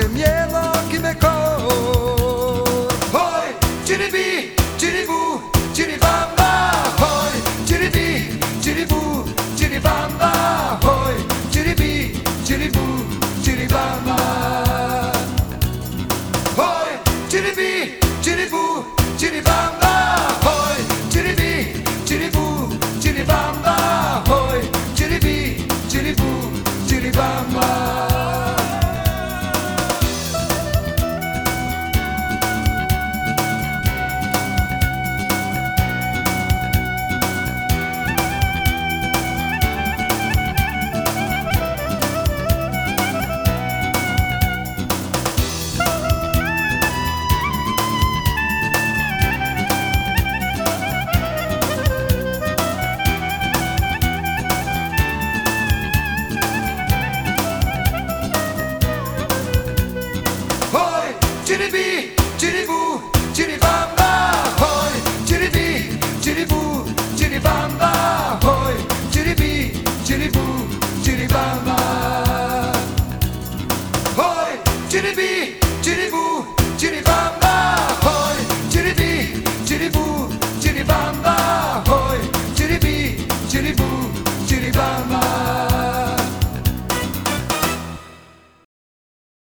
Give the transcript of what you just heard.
qui me kimeko Hoi, chiribi, chiribu, chiribamba Hoi, chiribi, chiribu, chiribamba Hoi, chiribi, chiribu, chiribamba vai